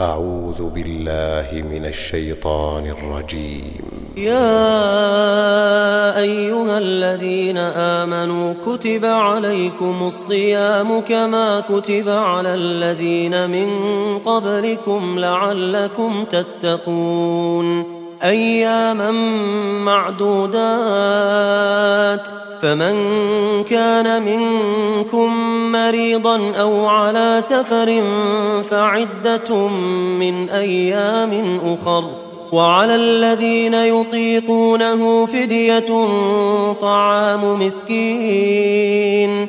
أعوذ بالله من الشيطان الرجيم. يا أيها الذين آمنوا كتب عليكم الصيام كما كتب على الذين من قبلكم لعلكم تتقون. أياما معدودات. فمن كان منكم مريضا أو على سفر فعدة من أيام أخر. وعلى الذين يطيقونه فدية طعام مسكين.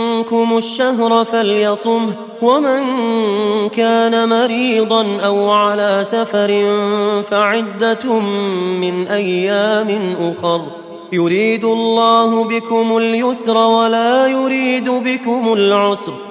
الشهر فليصمه ومن كان مريضا أو على سفر فعدة من أيام أخر. يريد الله بكم اليسر ولا يريد بكم العسر.